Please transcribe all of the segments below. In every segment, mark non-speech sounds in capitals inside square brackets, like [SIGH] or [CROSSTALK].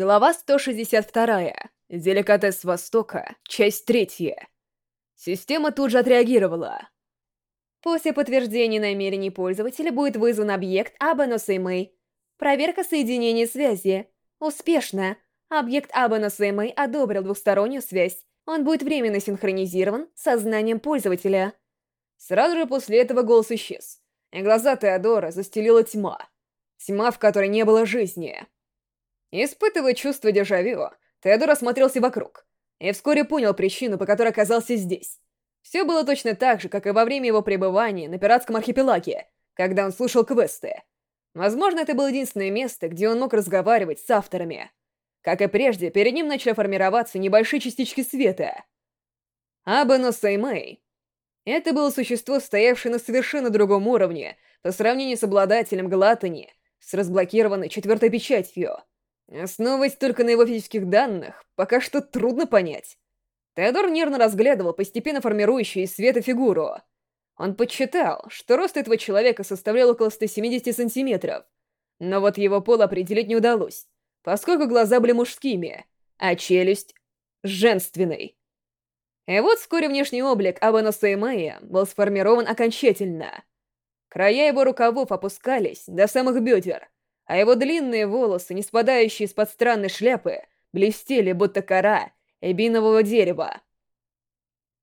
Глава 162. Деликатес Востока. Часть третья. Система тут же отреагировала. После подтверждения намерений пользователя будет вызван объект Абаносэймэй. Проверка соединения связи. Успешно. Объект Абаносэймэй одобрил двухстороннюю связь. Он будет временно синхронизирован с сознанием пользователя. Сразу же после этого голос исчез, и глаза Теодора застелила тьма. Тьма, в которой не было жизни. Испытывая чувство дежавю, Теодор осмотрелся вокруг и вскоре понял причину, по которой оказался здесь. Все было точно так же, как и во время его пребывания на пиратском архипелаге, когда он слушал квесты. Возможно, это было единственное место, где он мог разговаривать с авторами. Как и прежде, перед ним начали формироваться небольшие частички света. Абано Саймэй. Это было существо, стоявшее на совершенно другом уровне по сравнению с обладателем Глатани, с разблокированной четвертой печатью — Основываясь только на его физических данных, пока что трудно понять. Теодор нервно разглядывал постепенно формирующую из света фигуру. Он подсчитал, что рост этого человека составлял около 170 сантиметров, но вот его пол определить не удалось, поскольку глаза были мужскими, а челюсть — женственной. И вот вскоре внешний облик Абана Сеймея был сформирован окончательно. Края его рукавов опускались до самых бедер, а его длинные волосы, не спадающие из-под странной шляпы, блестели, будто кора эбинового дерева.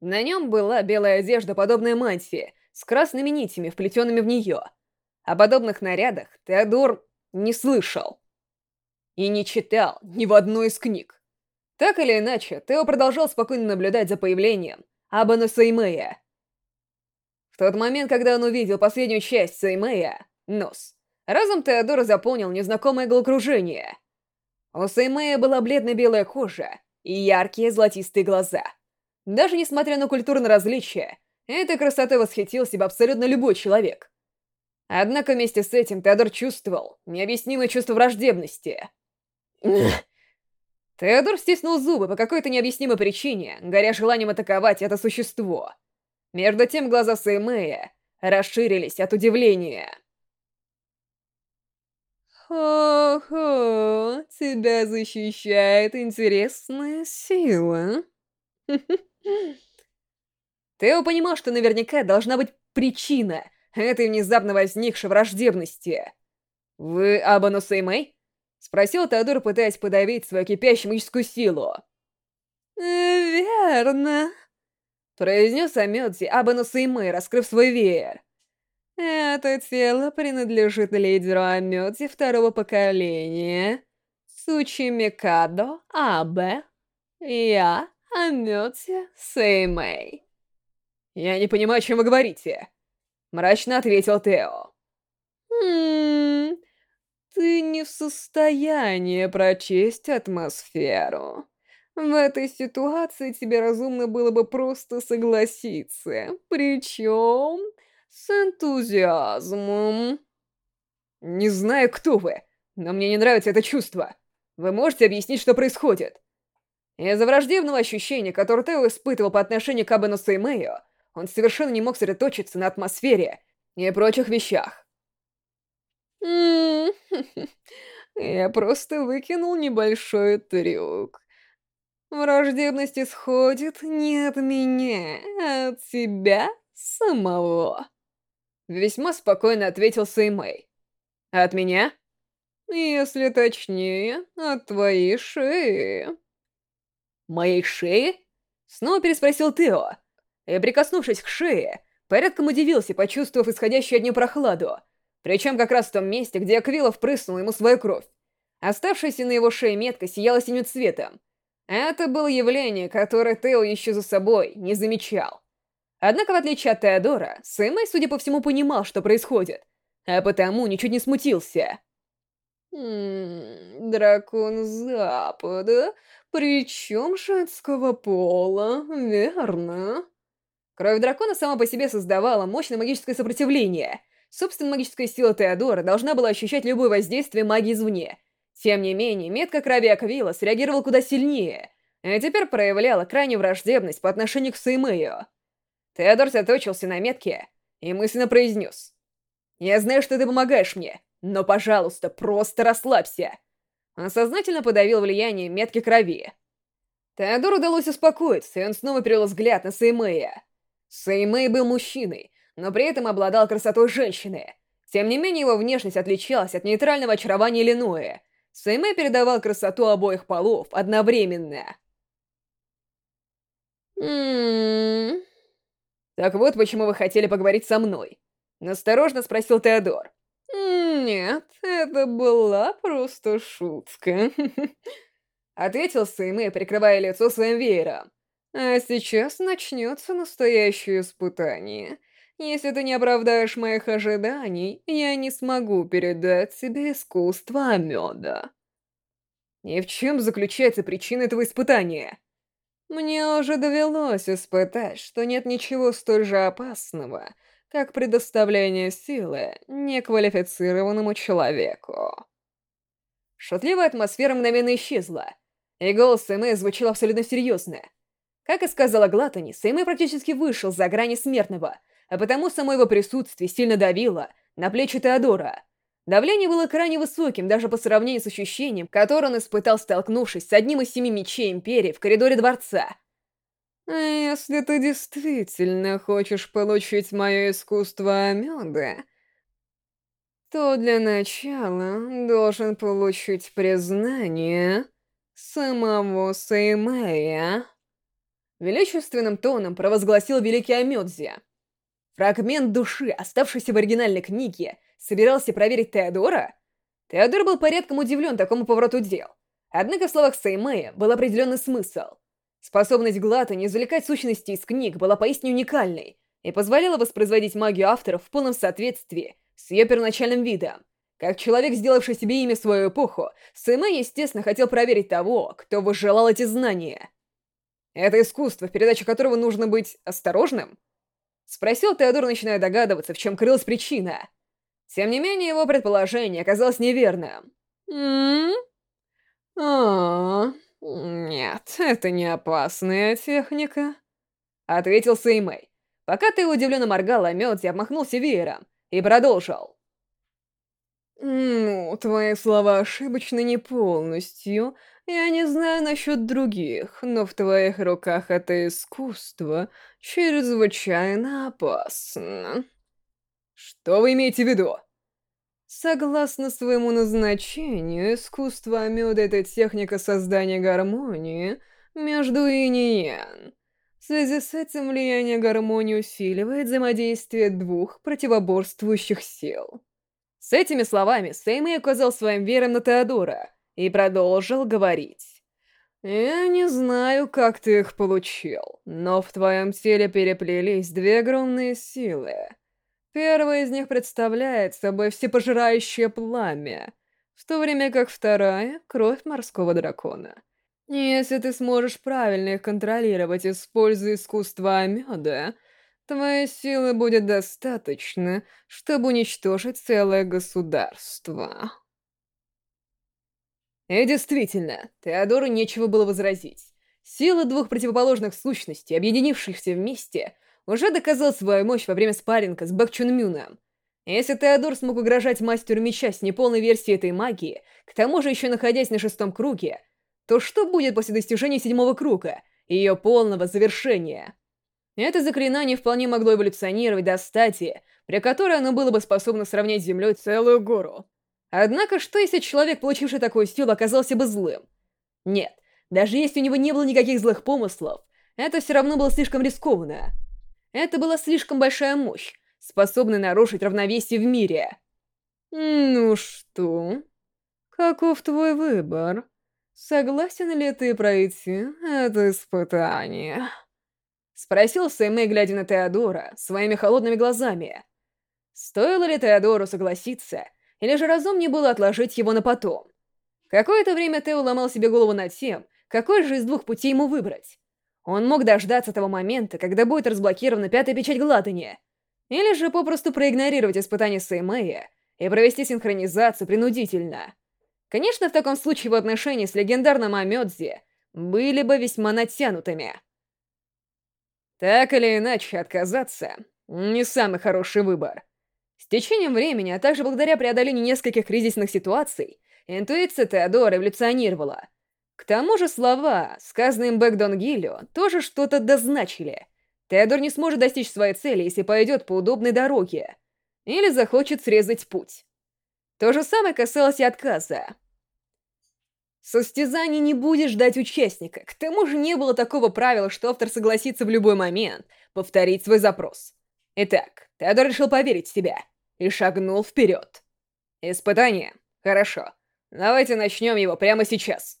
На нем была белая одежда, подобная мантии, с красными нитями, вплетенными в нее. О подобных нарядах Теодор не слышал. И не читал ни в одной из книг. Так или иначе, Тео продолжал спокойно наблюдать за появлением Абана Сеймея. В тот момент, когда он увидел последнюю часть Сеймея, нос, Разум Теодора заполнил незнакомое головокружение. У Сеймея была бледно-белая кожа и яркие золотистые глаза. Даже несмотря на культурное различие, этой красотой восхитился бы абсолютно любой человек. Однако вместе с этим Теодор чувствовал необъяснимое чувство враждебности. Теодор стиснул зубы по какой-то необъяснимой причине, горя желанием атаковать это существо. Между тем глаза Сеймея расширились от удивления. Хо-хо, тебя защищает интересная сила. Тео понимал, что наверняка должна быть причина этой внезапно возникшей враждебности. «Вы Абану Сеймэй?» — спросил Теодор, пытаясь подавить свою кипящую магическую силу. «Верно», — произнес Амёдзи Абану Сеймэй, раскрыв свой веер. Это тело принадлежит лидеру Амёти второго поколения. Сучи Микадо Абе. Я Амёти Сеймэй. «Я не понимаю, о чем вы говорите», — мрачно ответил Тео. «Хм... Ты не в состоянии прочесть атмосферу. В этой ситуации тебе разумно было бы просто согласиться. Причем с энтузиазмом. Не знаю, кто вы, но мне не нравится это чувство. Вы можете объяснить, что происходит? Из-за враждебного ощущения, которое Тео испытывал по отношению к Абену Сеймею, он совершенно не мог сосредоточиться на атмосфере и прочих вещах. [LAUGHS] Я просто выкинул небольшой трюк. Враждебность исходит не от меня, а от тебя самого. Весьма спокойно ответил Сеймэй. «От меня?» «Если точнее, от твоей шеи». «Моей шеи?» Снова переспросил Тео. И, прикоснувшись к шее, порядком удивился, почувствовав исходящую от нее прохладу. Причем как раз в том месте, где Аквилов прыснул ему свою кровь. Оставшаяся на его шее метка сияла синим цветом. Это было явление, которое Тео еще за собой не замечал. Однако, в отличие от Теодора, Сэмэй, судя по всему, понимал, что происходит, а потому ничуть не смутился. «Ммм, дракон Запада, причем женского пола, верно?» Кровь дракона сама по себе создавала мощное магическое сопротивление. Собственно, магическая сила Теодора должна была ощущать любое воздействие магии извне. Тем не менее, метка крови Аквила среагировала куда сильнее, и теперь проявляла крайнюю враждебность по отношению к Саймею. Теодор сосредоточился на метке и мысленно произнес. «Я знаю, что ты помогаешь мне, но, пожалуйста, просто расслабься. Он сознательно подавил влияние метки крови. Теодору удалось успокоиться, и он снова перевел взгляд на Сеймея. Сеймей был мужчиной, но при этом обладал красотой женщины. Тем не менее, его внешность отличалась от нейтрального очарования Иллинуя. Сеймей передавал красоту обоих полов одновременно. Ммм... «Так вот, почему вы хотели поговорить со мной?» Насторожно спросил Теодор. «Нет, это была просто шутка», — ответил Сэймэ, прикрывая лицо своим веером. «А сейчас начнется настоящее испытание. Если ты не оправдаешь моих ожиданий, я не смогу передать тебе искусство меда». «И в чем заключается причина этого испытания?» Мне уже довелось испытать, что нет ничего столь же опасного, как предоставление силы неквалифицированному человеку. Шутливая атмосфера мгновенно исчезла, и голос Сэмэ звучал абсолютно серьезно. Как и сказала Глатани, Сэмэ практически вышел за грани смертного, а потому само его присутствие сильно давило на плечи Теодора. Давление было крайне высоким, даже по сравнению с ощущением, которое он испытал, столкнувшись с одним из семи мечей Империи в коридоре дворца. «Если ты действительно хочешь получить мое искусство меда, то для начала должен получить признание самого Сеймея». Величественным тоном провозгласил великий Амёдзи. Фрагмент души, оставшийся в оригинальной книге, собирался проверить Теодора? Теодор был порядком удивлен такому повороту дел. Однако в словах Сеймея был определенный смысл. Способность Глата не извлекать сущности из книг была поистине уникальной и позволяла воспроизводить магию авторов в полном соответствии с ее первоначальным видом. Как человек, сделавший себе имя в свою эпоху, Сеймей, естественно, хотел проверить того, кто выжелал эти знания. Это искусство, в передаче которого нужно быть осторожным? Спросил Теодор, начиная догадываться, в чем крылась причина. Тем не менее, его предположение оказалось неверным. «М? А, нет, это не опасная техника», — ответил Сеймэй. Пока ты удивленно моргал, а Мёдзи обмахнулся веером и продолжил. «Ну, твои слова ошибочны не полностью. Я не знаю насчет других, но в твоих руках это искусство чрезвычайно опасно». Что вы имеете в виду? Согласно своему назначению, искусство меда — это техника создания гармонии между инь и ян. В связи с этим влияние гармонии усиливает взаимодействие двух противоборствующих сил. С этими словами Сеймэй указал своим вером на Теодора и продолжил говорить. «Я не знаю, как ты их получил, но в твоем теле переплелись две огромные силы — Первая из них представляет собой всепожирающее пламя, в то время как вторая — кровь морского дракона. Если ты сможешь правильно их контролировать, используя искусство меда, твоей силы будет достаточно, чтобы уничтожить целое государство. И действительно, Теодору нечего было возразить. Силы двух противоположных сущностей, объединившихся вместе — уже доказал свою мощь во время спарринга с Бэк Мюном. Если Теодор смог угрожать мастеру меча с неполной версией этой магии, к тому же еще находясь на шестом круге, то что будет после достижения седьмого круга ее полного завершения? Это заклинание вполне могло эволюционировать до стадии, при которой оно было бы способно сравнять с землей целую гору. Однако, что если человек, получивший такую силу, оказался бы злым? Нет, даже если у него не было никаких злых помыслов, это все равно было слишком рискованно. Это была слишком большая мощь, способная нарушить равновесие в мире. «Ну что? Каков твой выбор? Согласен ли ты пройти это испытание?» Спросил Сэмэй, глядя на Теодора своими холодными глазами. Стоило ли Теодору согласиться, или же разумнее было отложить его на потом? Какое-то время Тео ломал себе голову над тем, какой же из двух путей ему выбрать. Он мог дождаться того момента, когда будет разблокирована пятая печать Глатани, или же попросту проигнорировать испытание Сеймея и провести синхронизацию принудительно. Конечно, в таком случае его отношения с легендарным Амёдзи были бы весьма натянутыми. Так или иначе, отказаться — не самый хороший выбор. С течением времени, а также благодаря преодолению нескольких кризисных ситуаций, интуиция Теодора эволюционировала. К тому же слова, сказанные им Бэкдон Гиллио, тоже что-то дозначили. Теодор не сможет достичь своей цели, если пойдет по удобной дороге. Или захочет срезать путь. То же самое касалось и отказа. Состязаний не будешь ждать участника. К тому же не было такого правила, что автор согласится в любой момент повторить свой запрос. Итак, Теодор решил поверить в себя и шагнул вперед. Испытание? Хорошо. Давайте начнем его прямо сейчас.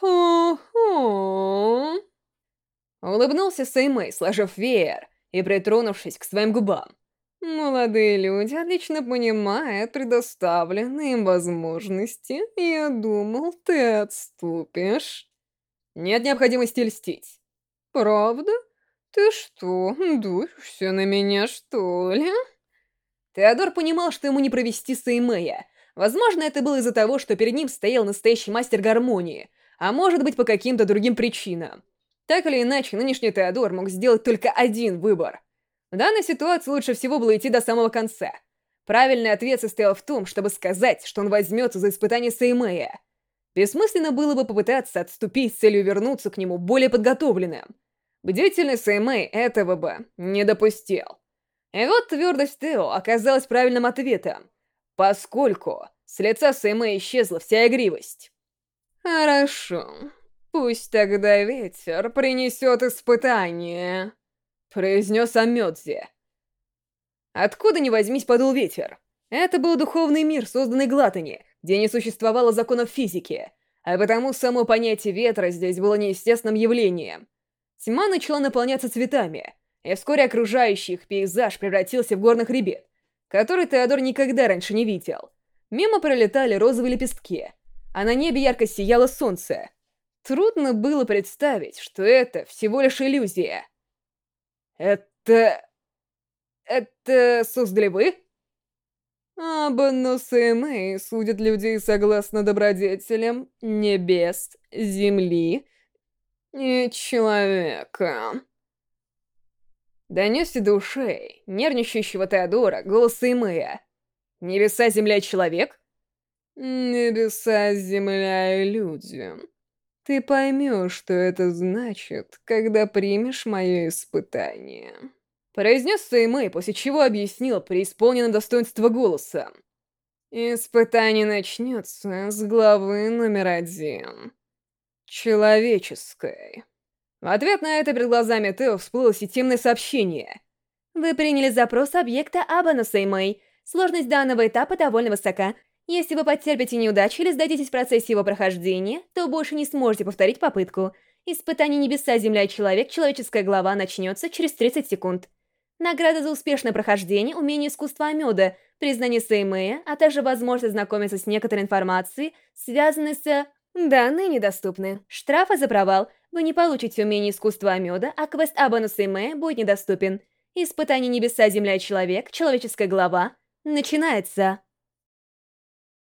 Хо-хо. Улыбнулся Сэймэй, сложив веер и притронувшись к своим губам. Молодые люди отлично понимают предоставленные им возможности. Я думал, ты отступишь. Нет необходимости льстить. Правда? Ты что, дуешься на меня, что ли? Теодор понимал, что ему не провести Сеймея. Возможно, это было из-за того, что перед ним стоял настоящий мастер гармонии, а может быть, по каким-то другим причинам. Так или иначе, нынешний Теодор мог сделать только один выбор — в данной ситуации лучше всего было идти до самого конца. Правильный ответ состоял в том, чтобы сказать, что он возьмется за испытание Сеймея. Бессмысленно было бы попытаться отступить с целью вернуться к нему более подготовленным. Бдительный Сеймей этого бы не допустил. И вот твердость Тео оказалась правильным ответом, поскольку с лица Сеймея исчезла вся игривость. «Хорошо, пусть тогда ветер принесет испытание» произнес Амёдзи. Откуда ни возьмись подул ветер. Это был духовный мир, созданный Глатани, где не существовало законов физики, а потому само понятие ветра здесь было неестественным явлением. Тьма начала наполняться цветами, и вскоре окружающий их пейзаж превратился в горный хребет, который Теодор никогда раньше не видел. Мимо пролетали розовые лепестки, а на небе ярко сияло солнце. Трудно было представить, что это всего лишь иллюзия. «Это... это создали вы?» Абонусы мы судят людей согласно добродетелям небес, земли и человека. Донесся до ушей нервничающего Теодора голос Имея. «Небеса, земля, человек?» «Небеса, земля и люди. Ты поймешь, что это значит, когда примешь мое испытание. Произнес Сэймэй, после чего объяснил преисполненное достоинство голоса. Испытание начнется с главы номер один. Человеческой. В ответ на это перед глазами Тео всплыло системное сообщение. Вы приняли запрос объекта Абана Сэймэй. Сложность данного этапа довольно высока, если вы потерпите неудачу или сдадитесь в процессе его прохождения, то больше не сможете повторить попытку. Испытание Небеса, Земля и Человек, человеческая глава начнется через 30 секунд. Награда за успешное прохождение, умение искусства меда, признание Сеймея, а также возможность знакомиться с некоторой информацией, связанной с... Данные недоступны. Штрафы за провал. Вы не получите умение искусства меда, а квест Абана Сеймея будет недоступен. Испытание Небеса, Земля и Человек, человеческая глава начинается.